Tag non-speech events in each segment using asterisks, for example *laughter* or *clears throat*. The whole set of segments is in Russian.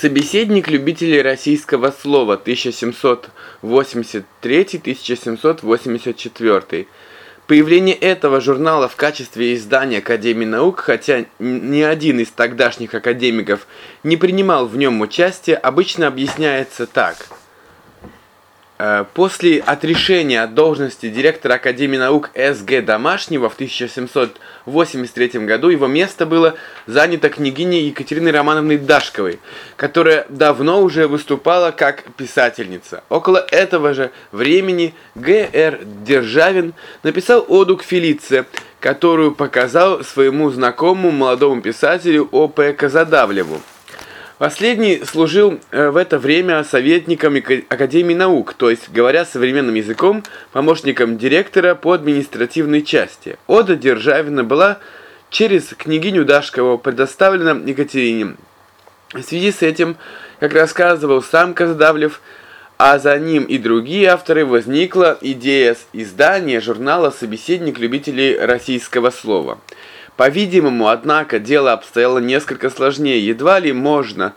Собеседник любителей российского слова 1783-1784. Появление этого журнала в качестве издания Академии наук, хотя ни один из тогдашних академиков не принимал в нем участие, обычно объясняется так – после отрешения от должности директора Академии наук С.Г. Домашнего в 1783 году его место было занято княгиней Екатериной Романовной Дашковой, которая давно уже выступала как писательница. Около этого же времени Г.Р. Державин написал оду к Фелице, которую показал своему знакомому молодому писателю О.П. Казадавлеву. Последний служил э, в это время советником Академии наук, то есть, говоря современным языком, помощником директора по административной части. Ода Державина была через княгиню Дашкову предоставлена Екатерине. В связи с этим, как рассказывал сам Казадавлев, а за ним и другие авторы возникла идея издания журнала «Собеседник любителей российского слова». По-видимому, однако, дело обстояло несколько сложнее. Едва ли можно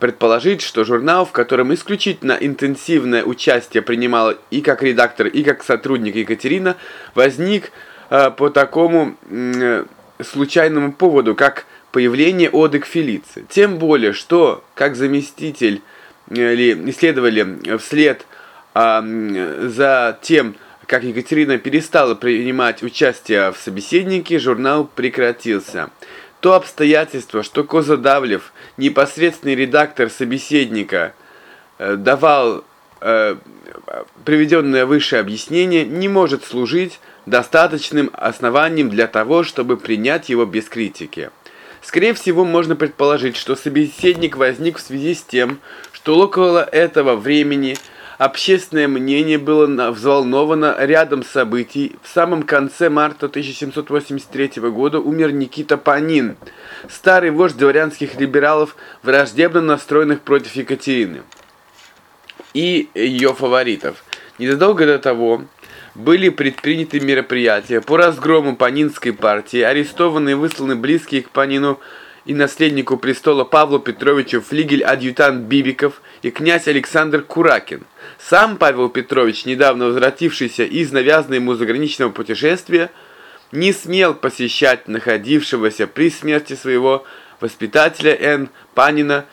предположить, что журнал, в котором исключительно интенсивное участие принимала и как редактор, и как сотрудник Екатерина, возник э, по такому э, случайному поводу, как появление оды к Фелиции. Тем более, что, как заместитель э, или исследовали вслед э, за тем, как Екатерина перестала принимать участие в собеседнике, журнал прекратился. То обстоятельство, что Козадавлев, непосредственный редактор собеседника, э, давал э, приведенное выше объяснение, не может служить достаточным основанием для того, чтобы принять его без критики. Скорее всего, можно предположить, что собеседник возник в связи с тем, что около этого времени – Общественное мнение было взволновано рядом событий. В самом конце марта 1783 года умер Никита Панин, старый вождь дворянских либералов, враждебно настроенных против Екатерины и ее фаворитов. Незадолго до того были предприняты мероприятия по разгрому Панинской партии, арестованы и высланы близкие к Панину и наследнику престола Павлу Петровичу флигель-адъютант Бибиков и князь Александр Куракин. Сам Павел Петрович, недавно возвратившийся из навязанного ему заграничного путешествия, не смел посещать находившегося при смерти своего воспитателя Н. Панина,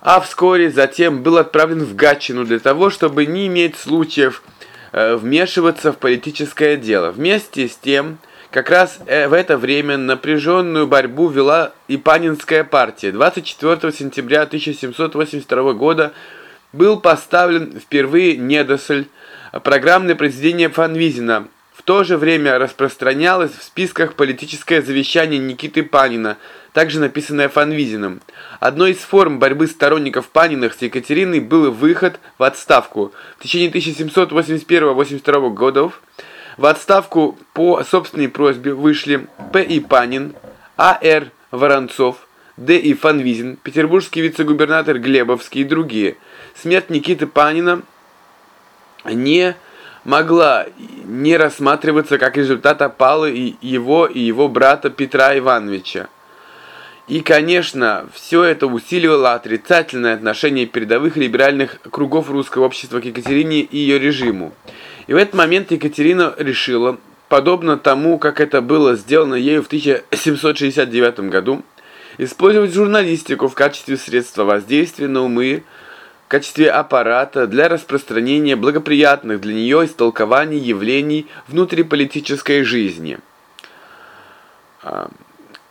а вскоре затем был отправлен в Гатчину для того, чтобы не иметь случаев э, вмешиваться в политическое дело. Вместе с тем, как раз э, в это время напряженную борьбу вела и Панинская партия. 24 сентября 1782 года был поставлен впервые недосль программное произведение Фанвизина. В то же время распространялось в списках политическое завещание Никиты Панина, также написанное Фанвизиным. Одной из форм борьбы сторонников Паниных с Екатериной был выход в отставку. В течение 1781-82 годов в отставку по собственной просьбе вышли П. И. Панин, А. Р. Воронцов, Д. И. Фанвизин, петербургский вице-губернатор Глебовский и другие – смерть Никиты Панина не могла не рассматриваться как результат опалы и его и его брата Петра Ивановича. И, конечно, все это усиливало отрицательное отношение передовых либеральных кругов русского общества к Екатерине и ее режиму. И в этот момент Екатерина решила, подобно тому, как это было сделано ею в 1769 году, использовать журналистику в качестве средства воздействия на умы в качестве аппарата для распространения благоприятных для нее истолкований явлений внутриполитической жизни.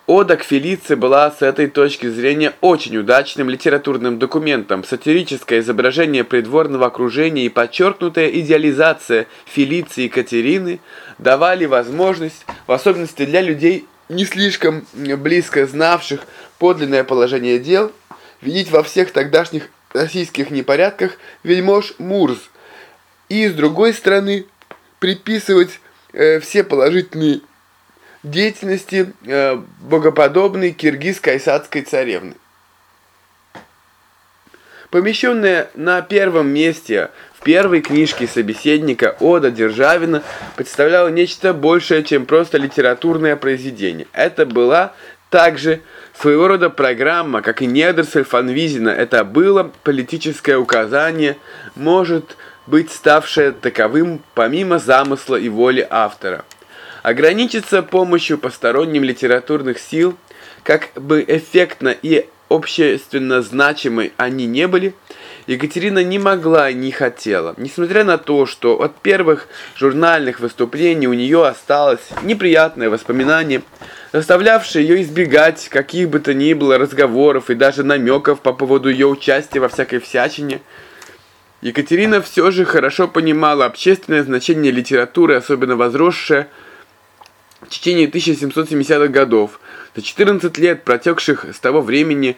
Ода к Фелиции была с этой точки зрения очень удачным литературным документом. Сатирическое изображение придворного окружения и подчеркнутая идеализация Фелиции и Екатерины давали возможность, в особенности для людей, не слишком близко знавших подлинное положение дел, видеть во всех тогдашних российских непорядках вельмож Мурз, и с другой стороны приписывать э, все положительные деятельности э, богоподобной киргиз-кайсадской царевны. Помещенная на первом месте в первой книжке собеседника Ода Державина представляла нечто большее, чем просто литературное произведение. Это была Также своего рода программа, как и Недерсель Фанвизина, это было политическое указание, может быть ставшее таковым помимо замысла и воли автора. Ограничиться помощью посторонним литературных сил, как бы эффектно и общественно значимы они не были, Екатерина не могла и не хотела. Несмотря на то, что от первых журнальных выступлений у нее осталось неприятное воспоминание, заставлявшее ее избегать каких бы то ни было разговоров и даже намеков по поводу ее участия во всякой всячине, Екатерина все же хорошо понимала общественное значение литературы, особенно возросшее в течение 1770-х годов. За 14 лет, протекших с того времени,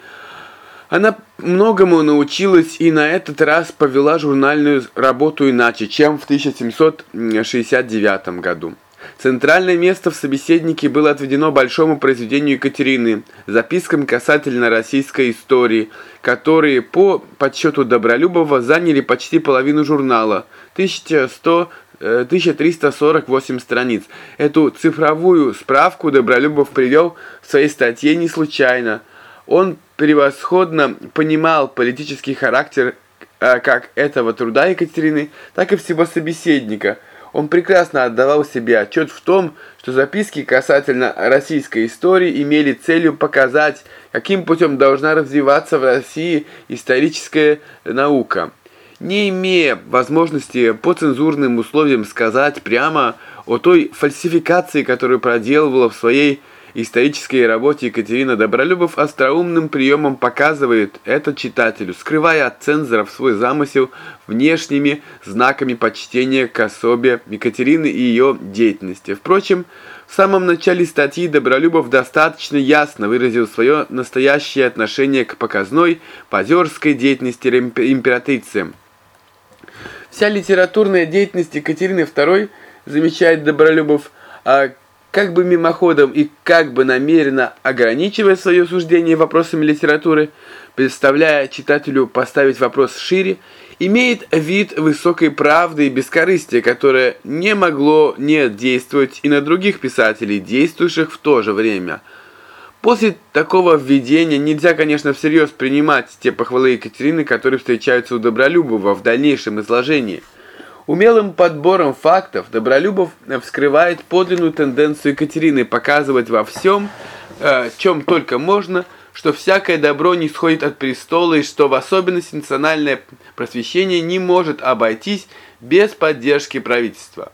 она многому научилась и на этот раз повела журнальную работу иначе, чем в 1769 году. Центральное место в собеседнике было отведено большому произведению Екатерины, запискам касательно российской истории, которые по подсчету Добролюбова заняли почти половину журнала, 1100 1348 страниц. Эту цифровую справку Добролюбов привел в своей статье не случайно. Он превосходно понимал политический характер э, как этого труда Екатерины, так и всего собеседника. Он прекрасно отдавал себе отчет в том, что записки касательно российской истории имели целью показать, каким путем должна развиваться в России историческая наука. Не имея возможности по цензурным условиям сказать прямо о той фальсификации, которую проделывала в своей исторической работе Екатерина Добролюбов остроумным приемом показывает это читателю, скрывая от цензоров свой замысел внешними знаками почтения к особе Екатерины и ее деятельности. Впрочем, в самом начале статьи Добролюбов достаточно ясно выразил свое настоящее отношение к показной, позерской деятельности императрицы. Вся литературная деятельность Екатерины II, замечает Добролюбов, а как бы мимоходом и как бы намеренно ограничивая свое суждение вопросами литературы, представляя читателю поставить вопрос шире, имеет вид высокой правды и бескорыстия, которое не могло не действовать и на других писателей, действующих в то же время. После такого введения нельзя, конечно, всерьез принимать те похвалы Екатерины, которые встречаются у Добролюбова в дальнейшем изложении – Умелым подбором фактов Добролюбов вскрывает подлинную тенденцию Екатерины показывать во всем, э, чем только можно, что всякое добро не сходит от престола и что в особенности национальное просвещение не может обойтись без поддержки правительства.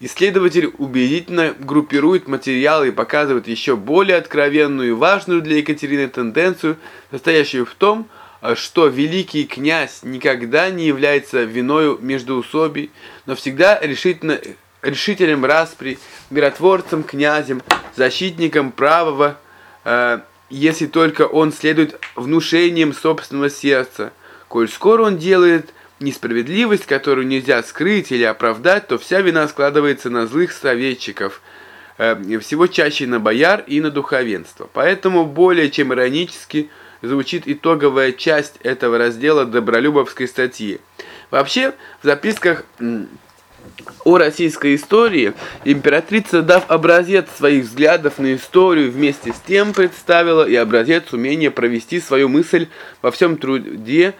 Исследователь убедительно группирует материалы и показывает еще более откровенную и важную для Екатерины тенденцию, состоящую в том, а что великий князь никогда не является виною междоусобий, но всегда решительно, решителем распри, миротворцем, князем, защитником правого, э, если только он следует внушениям собственного сердца. Коль скоро он делает несправедливость, которую нельзя скрыть или оправдать, то вся вина складывается на злых советчиков, э, всего чаще на бояр и на духовенство. Поэтому более чем иронически – звучит итоговая часть этого раздела Добролюбовской статьи. Вообще, в записках о российской истории императрица, дав образец своих взглядов на историю, вместе с тем представила и образец умения провести свою мысль во всем труде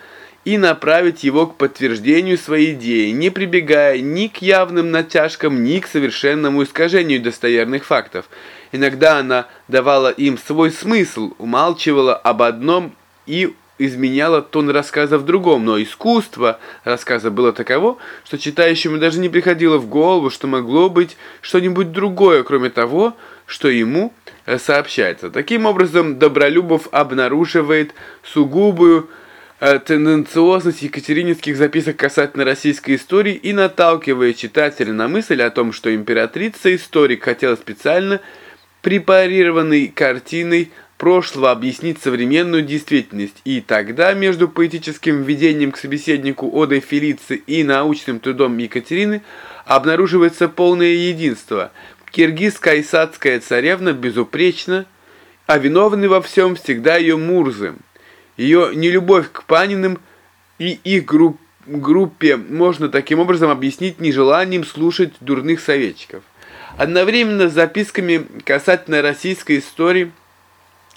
и направить его к подтверждению своей идеи, не прибегая ни к явным натяжкам, ни к совершенному искажению достоверных фактов. Иногда она давала им свой смысл, умалчивала об одном и изменяла тон рассказа в другом, но искусство рассказа было таково, что читающему даже не приходило в голову, что могло быть что-нибудь другое, кроме того, что ему сообщается. Таким образом, Добролюбов обнаруживает сугубую тенденциозность екатерининских записок касательно российской истории и наталкивает читателя на мысль о том, что императрица-историк хотела специально препарированной картиной прошлого объяснить современную действительность, и тогда между поэтическим введением к собеседнику Одой Фелицы и научным трудом Екатерины обнаруживается полное единство. Киргиз-кайсадская царевна безупречна, а виновны во всем всегда ее Мурзы. Ее нелюбовь к Паниным и их групп группе можно таким образом объяснить нежеланием слушать дурных советчиков. Одновременно с записками касательно российской истории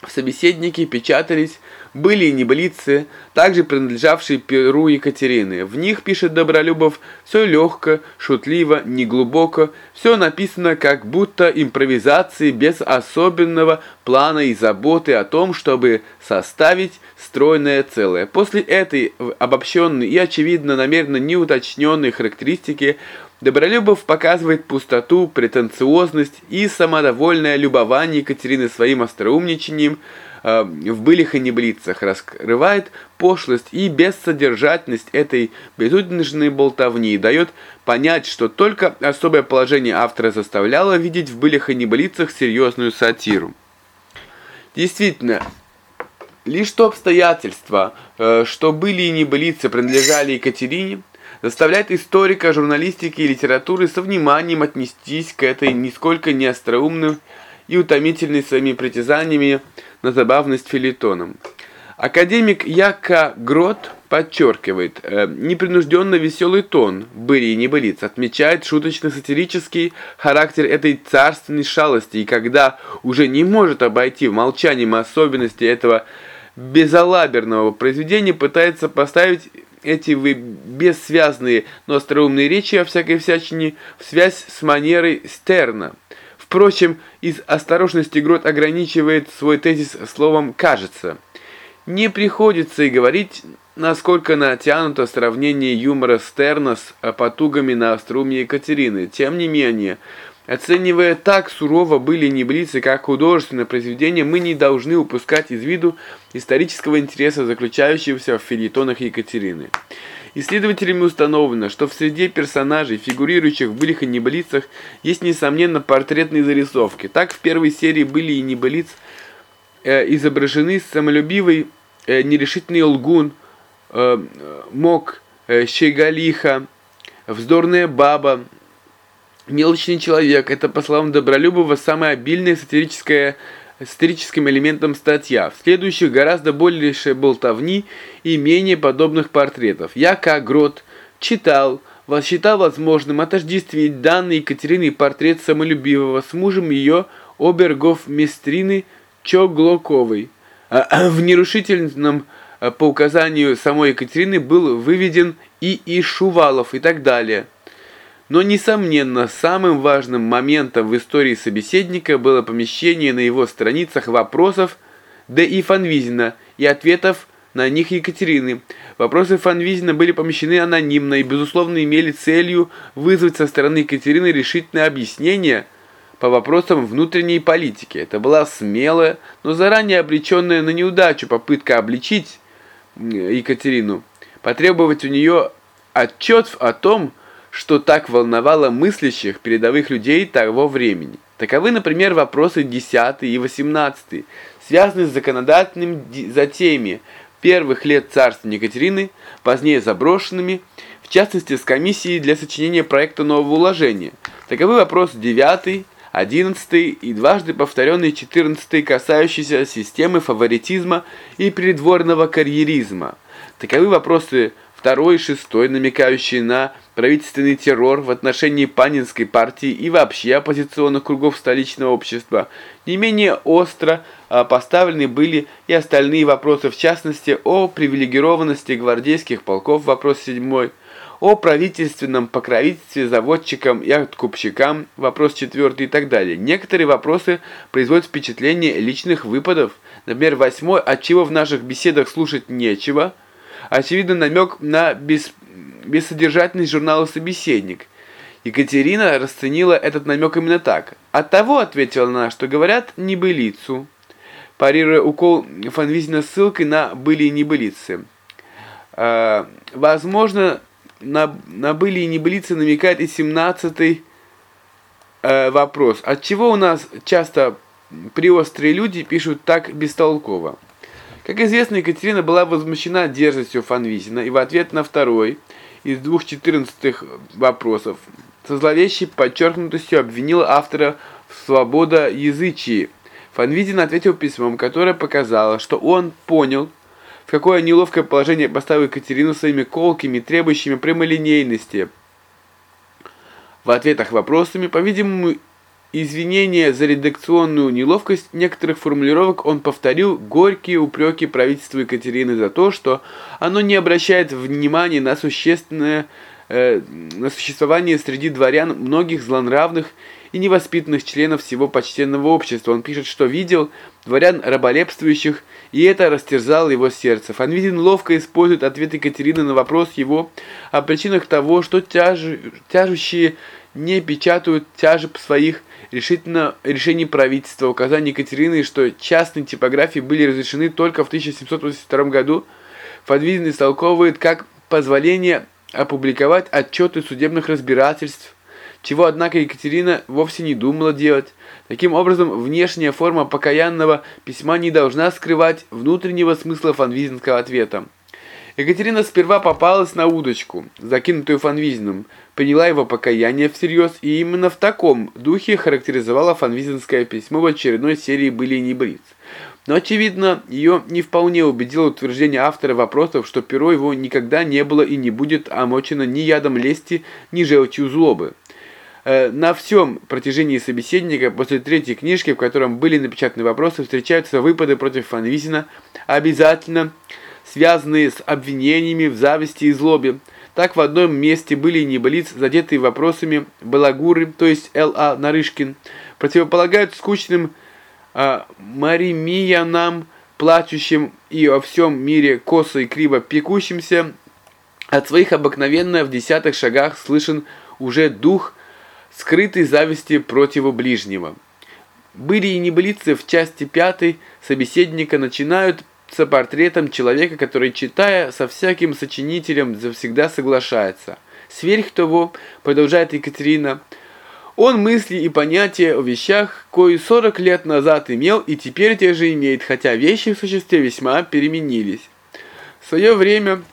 В собеседнике печатались были и небылицы, также принадлежавшие Перу Екатерины. В них, пишет Добролюбов, все легко, шутливо, неглубоко, все написано как будто импровизации без особенного плана и заботы о том, чтобы составить стройное целое. После этой обобщенной и, очевидно, намеренно неуточненной характеристики Добролюбов показывает пустоту, претенциозность и самодовольное любование Екатерины своим остроумничанием э, в былих и неблицах, раскрывает пошлость и бессодержательность этой безудержной болтовни и дает понять, что только особое положение автора заставляло видеть в былих и неблицах серьезную сатиру. Действительно, лишь то обстоятельство, э, что были и небылицы принадлежали Екатерине, заставляет историка журналистики и литературы со вниманием отнестись к этой нисколько не остроумной и утомительной своими притязаниями на забавность филитоном. Академик Яка Грот подчеркивает э, непринужденно веселый тон «были и небылиц», отмечает шуточно-сатирический характер этой царственной шалости, и когда уже не может обойти молчанием особенности этого безалаберного произведения, пытается поставить эти вы бессвязные, но остроумные речи о всякой всячине в связь с манерой Стерна. Впрочем, из осторожности Грот ограничивает свой тезис словом «кажется». Не приходится и говорить, насколько натянуто сравнение юмора Стерна с потугами на остроумие Екатерины. Тем не менее, Оценивая так сурово были неблицы, как художественное произведение, мы не должны упускать из виду исторического интереса, заключающегося в филитонах Екатерины. Исследователями установлено, что в среде персонажей, фигурирующих в былих и небылицах, есть, несомненно, портретные зарисовки. Так, в первой серии «Были и небылиц» э, изображены самолюбивый, э, нерешительный лгун, э, мог, э, щеголиха, вздорная баба, Мелочный человек – это, по словам Добролюбова, самая обильная сатирическая сатирическим элементом статья. В следующих гораздо больше болтовни и менее подобных портретов. Я, как Грот, читал, считал возможным отождествить данный Екатериной портрет самолюбивого с мужем ее обергов-местрины Чоглоковой. А, в нерушительном а, по указанию самой Екатерины был выведен и Ишувалов и так далее. Но, несомненно, самым важным моментом в истории собеседника было помещение на его страницах вопросов Д. и Фанвизина и ответов на них Екатерины. Вопросы Фанвизина были помещены анонимно и, безусловно, имели целью вызвать со стороны Екатерины решительное объяснение по вопросам внутренней политики. Это была смелая, но заранее обреченная на неудачу попытка обличить Екатерину, потребовать у нее отчет о том, что так волновало мыслящих передовых людей того времени. Таковы, например, вопросы 10 и 18, связанные с законодательным затеями первых лет царствования Екатерины, позднее заброшенными, в частности с комиссией для сочинения проекта нового уложения. Таковы вопросы 9, 11 и дважды повторенный 14, касающиеся системы фаворитизма и придворного карьеризма. Таковы вопросы второй и шестой, намекающие на правительственный террор в отношении Панинской партии и вообще оппозиционных кругов столичного общества. Не менее остро а, поставлены были и остальные вопросы, в частности, о привилегированности гвардейских полков, вопрос седьмой, о правительственном покровительстве заводчикам и откупщикам, вопрос четвертый и так далее. Некоторые вопросы производят впечатление личных выпадов, например, восьмой, отчего в наших беседах слушать нечего – очевидно намек на бес... бессодержательность журнала «Собеседник». Екатерина расценила этот намек именно так. От того ответила она, что говорят небылицу, парируя укол Фанвизина ссылкой на «были и небылицы». Э, возможно, на, на «были и небылицы» намекает и 17-й э, вопрос. Отчего у нас часто приострые люди пишут так бестолково? Как известно, Екатерина была возмущена дерзостью Фанвизина и в ответ на второй из двух четырнадцатых вопросов со зловещей подчеркнутостью обвинила автора в свободоязычии. Фанвизин ответил письмом, которое показало, что он понял, в какое неловкое положение поставил Екатерину своими колкими, требующими прямолинейности. В ответах вопросами, по-видимому, извинения за редакционную неловкость некоторых формулировок он повторил горькие упреки правительству Екатерины за то, что оно не обращает внимания на существенное э, на существование среди дворян многих злонравных и невоспитанных членов всего почтенного общества. Он пишет, что видел дворян раболепствующих, и это растерзало его сердце. Фанвизин ловко использует ответ Екатерины на вопрос его о причинах того, что тяж... тяжущие не печатают тяжеб своих решительно решений правительства. Указания Екатерины, что частные типографии были разрешены только в 1782 году, Фанвизин истолковывает как позволение опубликовать отчеты судебных разбирательств, чего, однако, Екатерина вовсе не думала делать. Таким образом, внешняя форма покаянного письма не должна скрывать внутреннего смысла фанвизинского ответа. Екатерина сперва попалась на удочку, закинутую Фанвизиным, приняла его покаяние всерьез и именно в таком духе характеризовала фанвизинское письмо в очередной серии «Были не бриц». Но, очевидно, ее не вполне убедило утверждение автора вопросов, что перо его никогда не было и не будет омочено ни ядом лести, ни желчью злобы. Э, на всем протяжении собеседника после третьей книжки, в котором были напечатаны вопросы, встречаются выпады против Фанвизина, обязательно связанные с обвинениями в зависти и злобе. Так в одном месте были небылиц, задетые вопросами Балагуры, то есть Л.А. Нарышкин, противополагают скучным э, Маримиянам, плачущим и во всем мире косо и криво пекущимся, от своих обыкновенно в десятых шагах слышен уже дух скрытой зависти против ближнего. Были и небылицы в части пятой собеседника начинают с портретом человека, который, читая со всяким сочинителем, завсегда соглашается. Сверх того, продолжает Екатерина, он мысли и понятия о вещах, кои 40 лет назад имел и теперь те же имеет, хотя вещи в существе весьма переменились. В свое время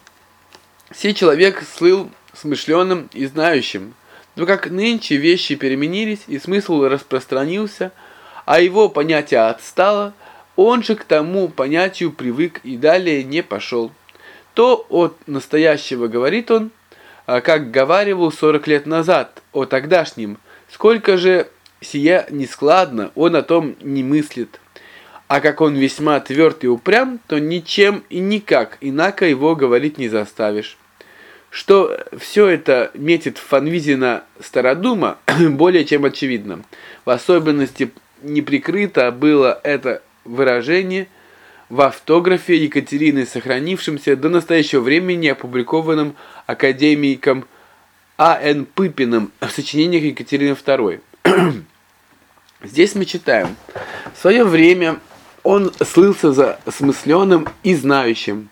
сей человек слыл смышленым и знающим, но как нынче вещи переменились и смысл распространился, а его понятие отстало, он же к тому понятию привык и далее не пошел. То от настоящего говорит он, а как говаривал 40 лет назад о тогдашнем, сколько же сия нескладно, он о том не мыслит. А как он весьма тверд и упрям, то ничем и никак инако его говорить не заставишь. Что все это метит Фанвизина Стародума, *clears throat* более чем очевидно. В особенности неприкрыто было это выражение в автографе Екатерины, сохранившемся до настоящего времени, опубликованном академиком А.Н. Пыпиным в сочинениях Екатерины II. *clears throat* Здесь мы читаем. В свое время он слылся за смысленным и знающим.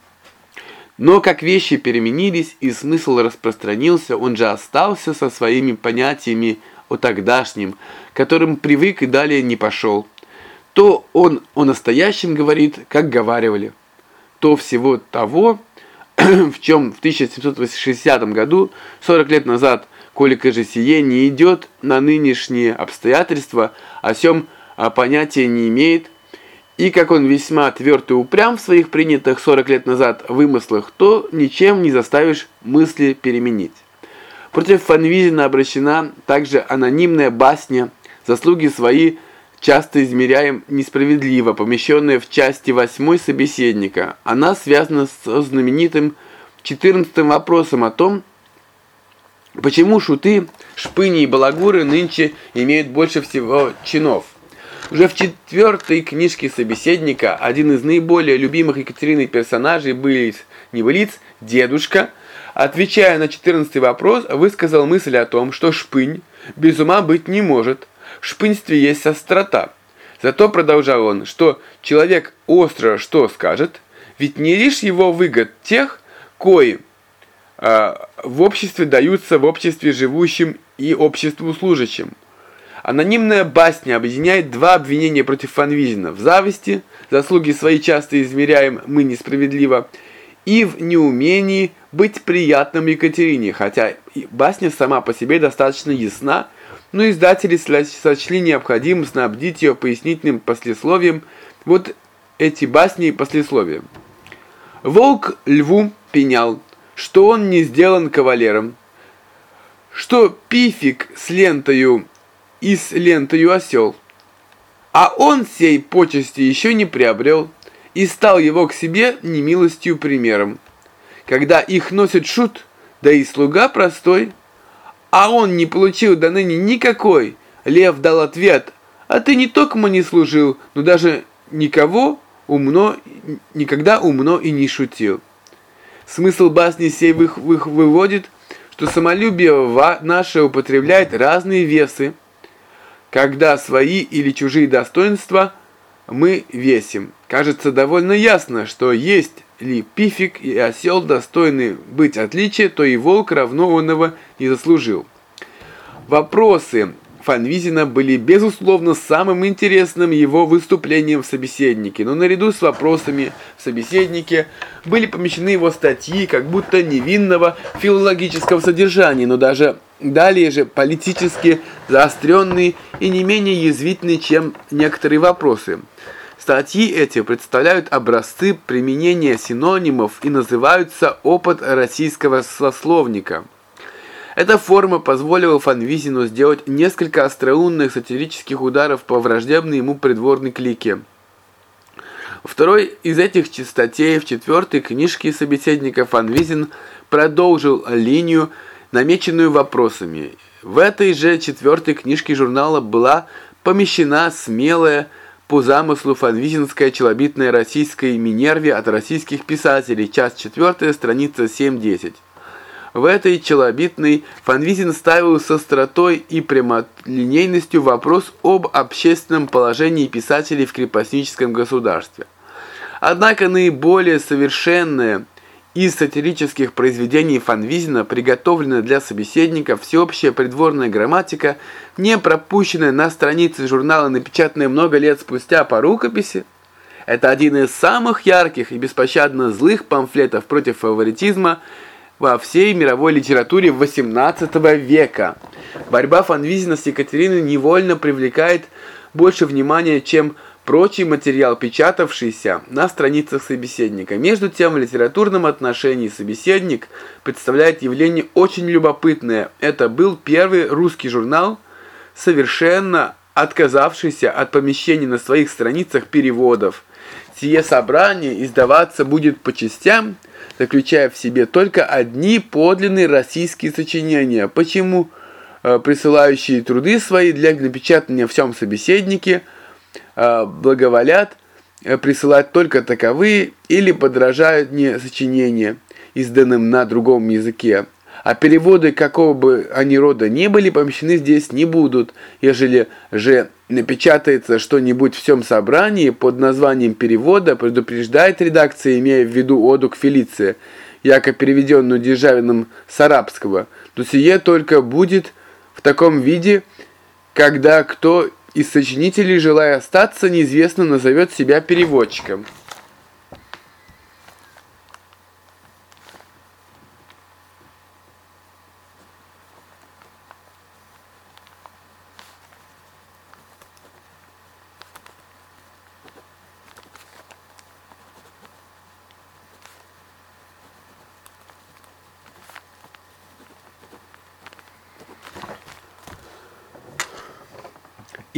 Но как вещи переменились и смысл распространился, он же остался со своими понятиями о тогдашнем, которым привык и далее не пошел. То он о настоящем говорит, как говаривали, то всего того, *clears throat* в чем в 1760 году, 40 лет назад, колика же сие не идет на нынешние обстоятельства, о сем понятия не имеет, и как он весьма тверд и упрям в своих принятых 40 лет назад вымыслах, то ничем не заставишь мысли переменить. Против Фанвизина обращена также анонимная басня, заслуги свои часто измеряем несправедливо, помещенная в части 8 собеседника. Она связана с знаменитым 14 вопросом о том, почему шуты, шпыни и балагуры нынче имеют больше всего чинов. Уже в четвертой книжке собеседника один из наиболее любимых Екатерины персонажей Былиц, не Былиц, дедушка, отвечая на четырнадцатый вопрос, высказал мысль о том, что шпынь без ума быть не может. Шпынстве есть острота. Зато, продолжал он, что человек остро что скажет, ведь не лишь его выгод тех, кои э, в обществе даются в обществе живущим и обществу служащим. Анонимная басня объединяет два обвинения против Фанвизина в зависти, заслуги свои часто измеряем мы несправедливо, и в неумении быть приятным Екатерине, хотя басня сама по себе достаточно ясна, но издатели сочли необходимым снабдить ее пояснительным послесловием вот эти басни и послесловия. Волк льву пенял, что он не сделан кавалером, что пифик с лентою и с лентою осел. А он сей почести еще не приобрел, и стал его к себе немилостью примером. Когда их носит шут, да и слуга простой, а он не получил до ныне никакой, лев дал ответ, а ты не только не служил, но даже никого умно, никогда умно и не шутил. Смысл басни сей выводит, что самолюбие наше употребляет разные весы, когда свои или чужие достоинства мы весим. Кажется довольно ясно, что есть ли пифик и осел достойны быть отличия, то и волк равно он его не заслужил. Вопросы Фанвизина были, безусловно, самым интересным его выступлением в собеседнике, но наряду с вопросами в собеседнике были помещены его статьи, как будто невинного филологического содержания, но даже далее же политически заостренные и не менее язвительные, чем некоторые вопросы. Статьи эти представляют образцы применения синонимов и называются «Опыт российского сословника». Эта форма позволила Фанвизину сделать несколько остроумных сатирических ударов по враждебной ему придворной клике. Второй из этих статей в четвертой книжке собеседника Фанвизин продолжил линию, намеченную вопросами. В этой же четвертой книжке журнала была помещена смелая по замыслу фанвизинская челобитная российской Минерве от российских писателей, часть 4, страница 7-10. В этой челобитной Фанвизин ставил со остротой и прямолинейностью вопрос об общественном положении писателей в крепостническом государстве. Однако наиболее совершенное из сатирических произведений Фанвизина, приготовленная для собеседника всеобщая придворная грамматика, не пропущенная на странице журнала, напечатанная много лет спустя по рукописи, это один из самых ярких и беспощадно злых памфлетов против фаворитизма – во всей мировой литературе XVIII века. Борьба Фанвизина с Екатериной невольно привлекает больше внимания, чем прочий материал, печатавшийся на страницах собеседника. Между тем, в литературном отношении собеседник представляет явление очень любопытное. Это был первый русский журнал, совершенно отказавшийся от помещения на своих страницах переводов. Сие собрание издаваться будет по частям – заключая в себе только одни подлинные российские сочинения. Почему э, присылающие труды свои для напечатания в всем собеседнике благоволят э, присылать только таковые или подражают не сочинения, изданным на другом языке, а переводы какого бы они рода ни были помещены здесь не будут, ежели же напечатается что-нибудь в всем собрании под названием перевода, предупреждает редакция, имея в виду оду к Фелиции, яко переведенную Державиным с арабского, то сие только будет в таком виде, когда кто из сочинителей, желая остаться, неизвестно назовет себя переводчиком.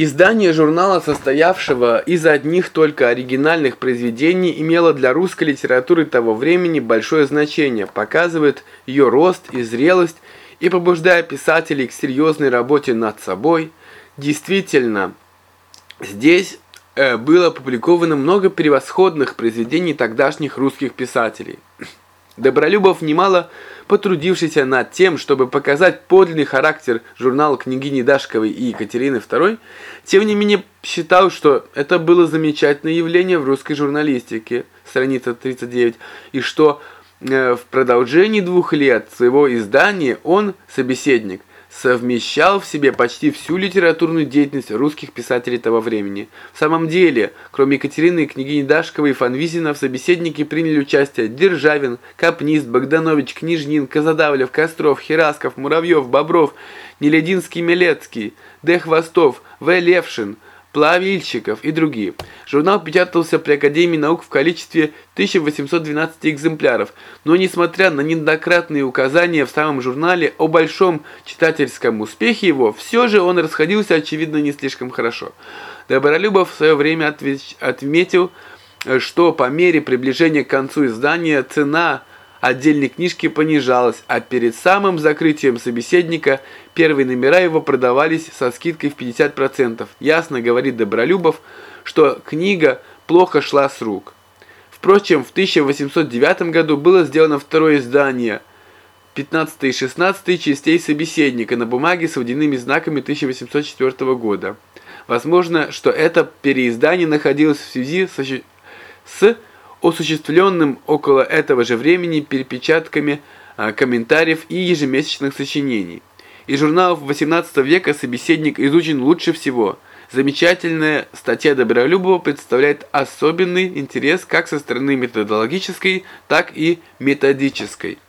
Издание журнала, состоявшего из одних только оригинальных произведений, имело для русской литературы того времени большое значение, показывает ее рост и зрелость и побуждая писателей к серьезной работе над собой. Действительно, здесь э, было опубликовано много превосходных произведений тогдашних русских писателей. Добролюбов немало потрудившийся над тем, чтобы показать подлинный характер журнала княгини Дашковой и Екатерины II, тем не менее считал, что это было замечательное явление в русской журналистике, страница 39, и что э, в продолжении двух лет своего издания он, собеседник, совмещал в себе почти всю литературную деятельность русских писателей того времени. В самом деле, кроме Екатерины, княгини Дашковой и Фанвизина, в собеседнике приняли участие Державин, Капнист, Богданович, Книжнин, Казадавлев, Костров, Херасков, Муравьев, Бобров, Нелединский, Милецкий, Д. Хвостов, В. Левшин, плавильщиков и другие. Журнал печатался при Академии наук в количестве 1812 экземпляров, но несмотря на неоднократные указания в самом журнале о большом читательском успехе его, все же он расходился очевидно не слишком хорошо. Добролюбов в свое время отметил, что по мере приближения к концу издания цена отдельной книжки понижалась, а перед самым закрытием собеседника первые номера его продавались со скидкой в 50%. Ясно говорит Добролюбов, что книга плохо шла с рук. Впрочем, в 1809 году было сделано второе издание 15 и 16 частей собеседника на бумаге с водяными знаками 1804 года. Возможно, что это переиздание находилось в связи с осуществленным около этого же времени перепечатками а, комментариев и ежемесячных сочинений. Из журналов XVIII века «Собеседник» изучен лучше всего. Замечательная статья Добролюбова представляет особенный интерес как со стороны методологической, так и методической.